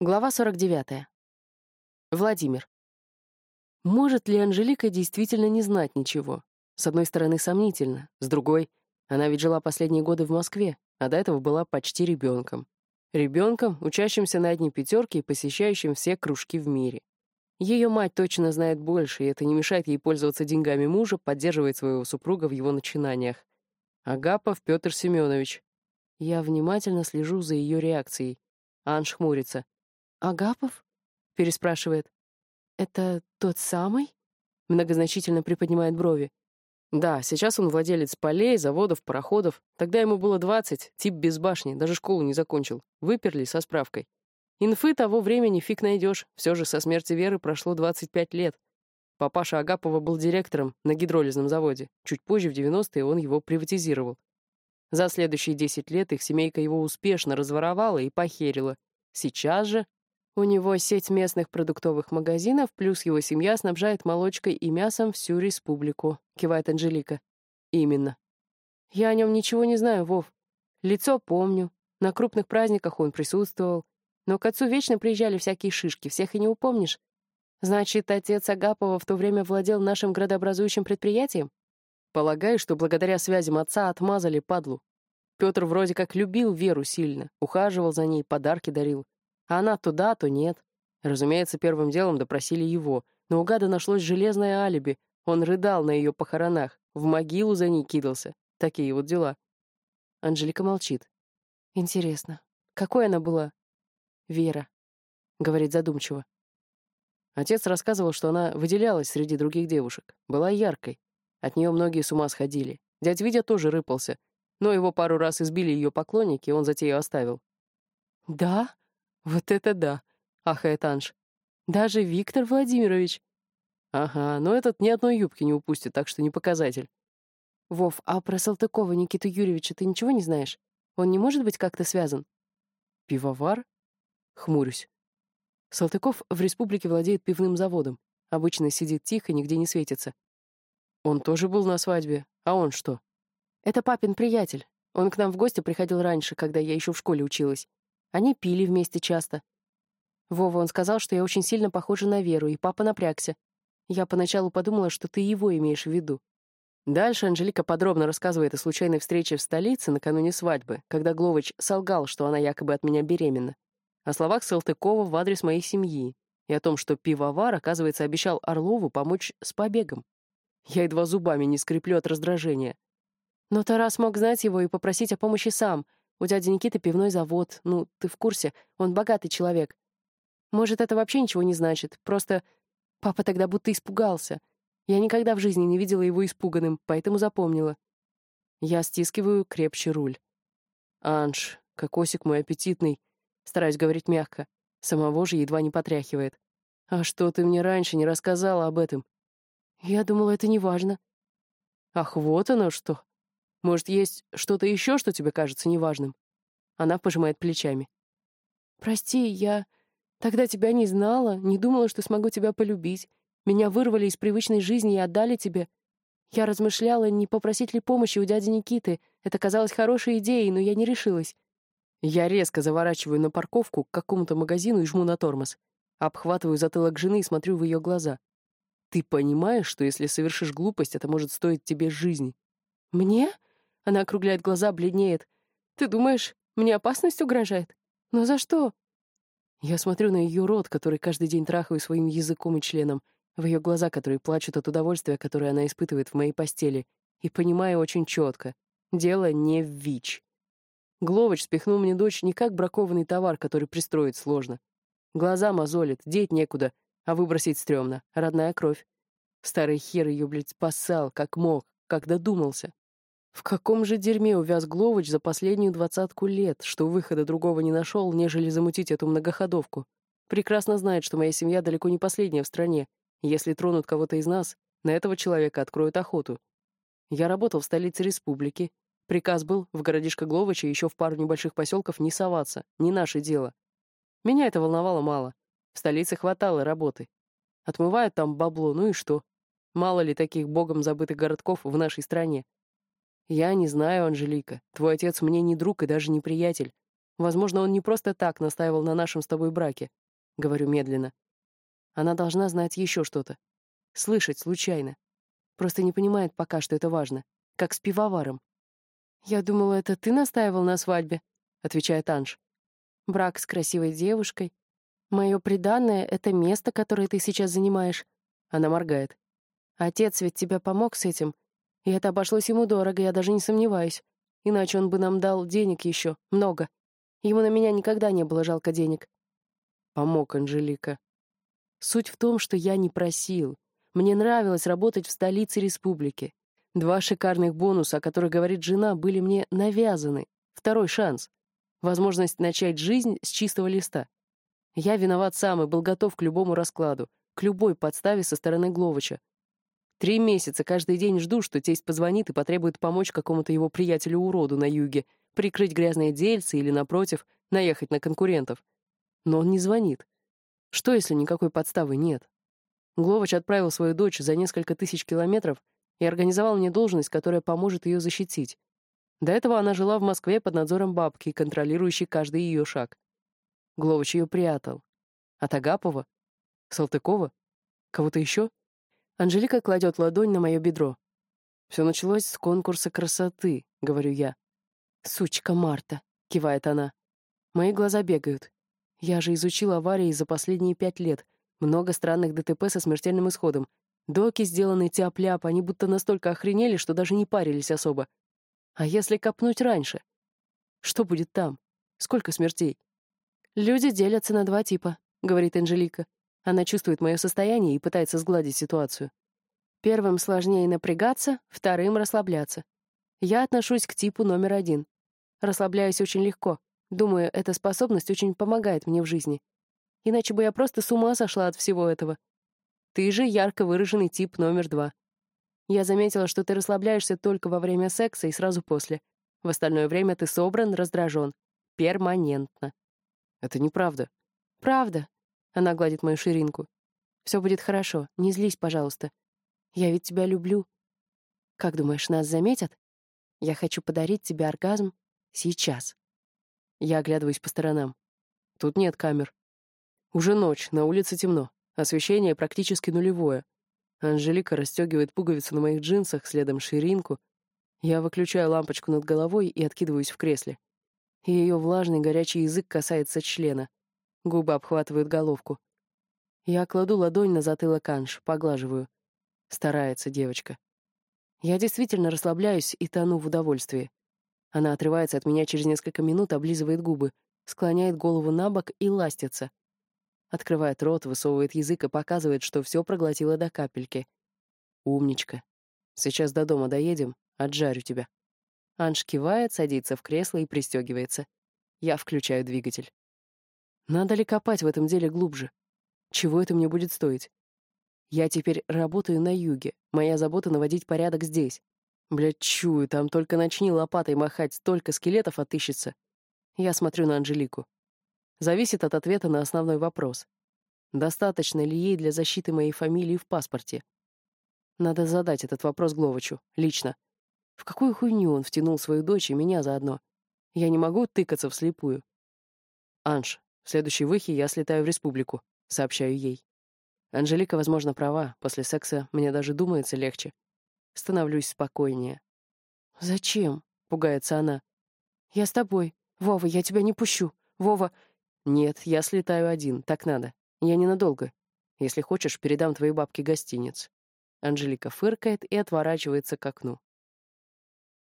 Глава 49. Владимир. Может ли Анжелика действительно не знать ничего? С одной стороны, сомнительно, с другой, она ведь жила последние годы в Москве, а до этого была почти ребенком. Ребенком, учащимся на одни пятерки и посещающим все кружки в мире. Ее мать точно знает больше, и это не мешает ей пользоваться деньгами мужа, поддерживать своего супруга в его начинаниях. Агапов Петр Семенович. Я внимательно слежу за ее реакцией. Анж хмурится. «Агапов?» — переспрашивает. «Это тот самый?» Многозначительно приподнимает брови. «Да, сейчас он владелец полей, заводов, пароходов. Тогда ему было двадцать, тип без башни, даже школу не закончил. Выперли со справкой. Инфы того времени фиг найдешь, все же со смерти Веры прошло двадцать пять лет. Папаша Агапова был директором на гидролизном заводе. Чуть позже, в 90-е, он его приватизировал. За следующие десять лет их семейка его успешно разворовала и похерила. Сейчас же у него сеть местных продуктовых магазинов, плюс его семья снабжает молочкой и мясом всю республику», — кивает Анжелика. «Именно. Я о нем ничего не знаю, Вов. Лицо помню. На крупных праздниках он присутствовал. Но к отцу вечно приезжали всякие шишки, всех и не упомнишь. Значит, отец Агапова в то время владел нашим градообразующим предприятием? Полагаю, что благодаря связям отца отмазали падлу. Петр вроде как любил Веру сильно, ухаживал за ней, подарки дарил. А она то да, то нет. Разумеется, первым делом допросили его, но у гада нашлось железное алиби. Он рыдал на ее похоронах, в могилу за ней кидался. Такие вот дела. Анжелика молчит. «Интересно, какой она была?» «Вера», — говорит задумчиво. Отец рассказывал, что она выделялась среди других девушек, была яркой. От нее многие с ума сходили. Дядь Витя тоже рыпался, но его пару раз избили ее поклонники, и он затею оставил. «Да?» «Вот это да!» — ахает Анж. «Даже Виктор Владимирович!» «Ага, но этот ни одной юбки не упустит, так что не показатель». «Вов, а про Салтыкова Никиту Юрьевича ты ничего не знаешь? Он не может быть как-то связан?» «Пивовар?» Хмурюсь. Салтыков в республике владеет пивным заводом. Обычно сидит тихо, нигде не светится. Он тоже был на свадьбе. А он что? Это папин приятель. Он к нам в гости приходил раньше, когда я еще в школе училась. Они пили вместе часто. Вова, он сказал, что я очень сильно похожа на Веру, и папа напрягся. Я поначалу подумала, что ты его имеешь в виду. Дальше Анжелика подробно рассказывает о случайной встрече в столице накануне свадьбы, когда Гловыч солгал, что она якобы от меня беременна. О словах Салтыкова в адрес моей семьи и о том, что пивовар, оказывается, обещал Орлову помочь с побегом. Я едва зубами не скреплю от раздражения. Но Тарас мог знать его и попросить о помощи сам, у дяди Никиты пивной завод. Ну, ты в курсе, он богатый человек. Может, это вообще ничего не значит. Просто папа тогда будто испугался. Я никогда в жизни не видела его испуганным, поэтому запомнила. Я стискиваю крепче руль. «Анж, кокосик мой аппетитный», — стараюсь говорить мягко. Самого же едва не потряхивает. «А что ты мне раньше не рассказала об этом?» «Я думала, это не важно». «Ах, вот оно что!» Может, есть что-то еще, что тебе кажется неважным?» Она пожимает плечами. «Прости, я тогда тебя не знала, не думала, что смогу тебя полюбить. Меня вырвали из привычной жизни и отдали тебе. Я размышляла, не попросить ли помощи у дяди Никиты. Это казалось хорошей идеей, но я не решилась. Я резко заворачиваю на парковку к какому-то магазину и жму на тормоз. Обхватываю затылок жены и смотрю в ее глаза. Ты понимаешь, что если совершишь глупость, это может стоить тебе жизни? Мне? Она округляет глаза, бледнеет. «Ты думаешь, мне опасность угрожает? Но за что?» Я смотрю на ее рот, который каждый день трахаю своим языком и членом, в ее глаза, которые плачут от удовольствия, которое она испытывает в моей постели, и понимаю очень четко. Дело не в ВИЧ. Гловыч спихнул мне дочь не как бракованный товар, который пристроить сложно. Глаза мозолит, деть некуда, а выбросить стрёмно. Родная кровь. Старый хер ее, блядь, спасал, как мог, как додумался. В каком же дерьме увяз Гловыч за последнюю двадцатку лет, что выхода другого не нашел, нежели замутить эту многоходовку? Прекрасно знает, что моя семья далеко не последняя в стране. Если тронут кого-то из нас, на этого человека откроют охоту. Я работал в столице республики. Приказ был в городишко Гловыча еще в пару небольших поселков не соваться, не наше дело. Меня это волновало мало. В столице хватало работы. Отмывают там бабло, ну и что? Мало ли таких богом забытых городков в нашей стране. «Я не знаю, Анжелика. Твой отец мне не друг и даже не приятель. Возможно, он не просто так настаивал на нашем с тобой браке. Говорю медленно. Она должна знать еще что-то. Слышать случайно. Просто не понимает пока, что это важно. Как с пивоваром. «Я думала, это ты настаивал на свадьбе», — отвечает Анж. «Брак с красивой девушкой. Мое преданное — это место, которое ты сейчас занимаешь». Она моргает. «Отец ведь тебя помог с этим. И это обошлось ему дорого, я даже не сомневаюсь. Иначе он бы нам дал денег еще, много. Ему на меня никогда не было жалко денег». Помог Анжелика. Суть в том, что я не просил. Мне нравилось работать в столице республики. Два шикарных бонуса, о которых говорит жена, были мне навязаны. Второй шанс. Возможность начать жизнь с чистого листа. Я виноват сам и был готов к любому раскладу, к любой подставе со стороны Гловача. Три месяца каждый день жду, что тесть позвонит и потребует помочь какому-то его приятелю-уроду на юге, прикрыть грязные дельцы или, напротив, наехать на конкурентов. Но он не звонит. Что, если никакой подставы нет? Гловач отправил свою дочь за несколько тысяч километров и организовал мне должность, которая поможет ее защитить. До этого она жила в Москве под надзором бабки, контролирующей каждый ее шаг. Гловач ее прятал. От Агапова? Салтыкова? Кого-то еще? Анжелика кладет ладонь на мое бедро. «Все началось с конкурса красоты», — говорю я. «Сучка Марта», — кивает она. Мои глаза бегают. Я же изучил аварии за последние пять лет. Много странных ДТП со смертельным исходом. Доки, сделанные тяп-ляп, они будто настолько охренели, что даже не парились особо. А если копнуть раньше? Что будет там? Сколько смертей? Люди делятся на два типа, говорит Анжелика. Она чувствует мое состояние и пытается сгладить ситуацию. Первым сложнее напрягаться, вторым — расслабляться. Я отношусь к типу номер один. Расслабляюсь очень легко. Думаю, эта способность очень помогает мне в жизни. Иначе бы я просто с ума сошла от всего этого. Ты же ярко выраженный тип номер два. Я заметила, что ты расслабляешься только во время секса и сразу после. В остальное время ты собран, раздражен. Перманентно. Это неправда. Правда. Она гладит мою ширинку. Все будет хорошо. Не злись, пожалуйста. Я ведь тебя люблю. Как думаешь, нас заметят? Я хочу подарить тебе оргазм сейчас. Я оглядываюсь по сторонам. Тут нет камер. Уже ночь, на улице темно. Освещение практически нулевое. Анжелика расстегивает пуговицы на моих джинсах, следом ширинку. Я выключаю лампочку над головой и откидываюсь в кресле. Ее влажный горячий язык касается члена. Губы обхватывают головку. Я кладу ладонь на затылок Анж, поглаживаю. Старается девочка. Я действительно расслабляюсь и тону в удовольствии. Она отрывается от меня через несколько минут, облизывает губы, склоняет голову на бок и ластится. Открывает рот, высовывает язык и показывает, что все проглотила до капельки. Умничка. Сейчас до дома доедем, отжарю тебя. Анж кивает, садится в кресло и пристегивается. Я включаю двигатель. Надо ли копать в этом деле глубже? Чего это мне будет стоить? Я теперь работаю на юге. Моя забота — наводить порядок здесь. Блядь, чую, там только начни лопатой махать, столько скелетов отыщется. Я смотрю на Анжелику. Зависит от ответа на основной вопрос. Достаточно ли ей для защиты моей фамилии в паспорте? Надо задать этот вопрос Гловачу, лично. В какую хуйню он втянул свою дочь и меня заодно? Я не могу тыкаться вслепую. Анж, в следующей выхе я слетаю в республику, сообщаю ей. Анжелика, возможно, права. После секса мне даже думается легче. Становлюсь спокойнее. «Зачем?» — пугается она. «Я с тобой. Вова, я тебя не пущу. Вова...» «Нет, я слетаю один. Так надо. Я ненадолго. Если хочешь, передам твоей бабке гостиниц». Анжелика фыркает и отворачивается к окну.